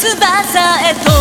翼へと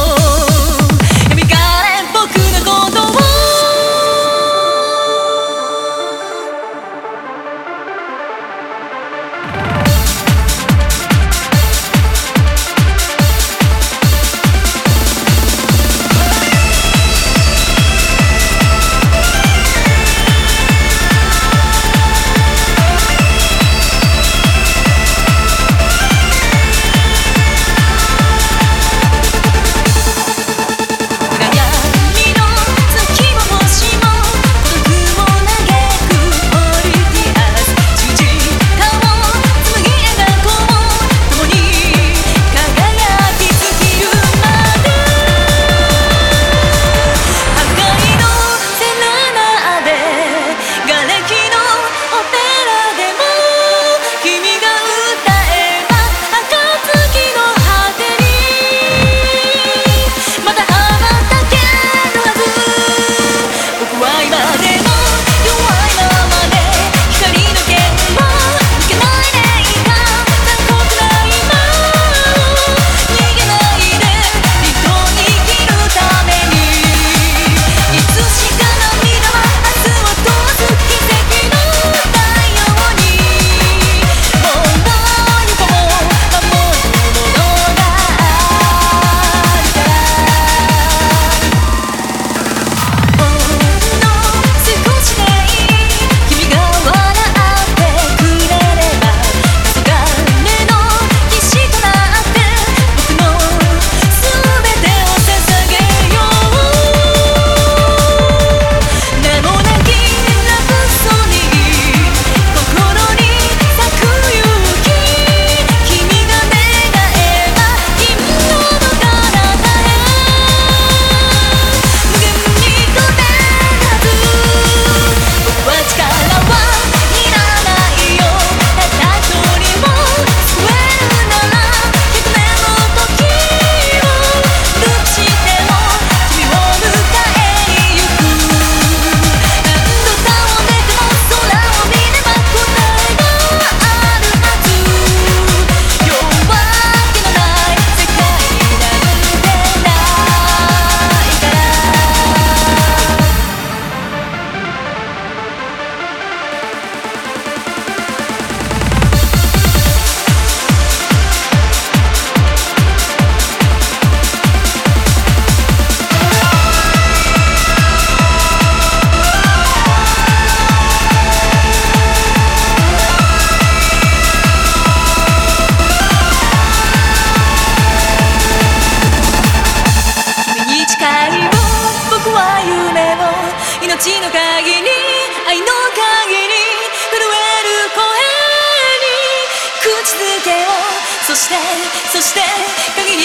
街の限り愛の限り震える声に口づけをそしてそして鍵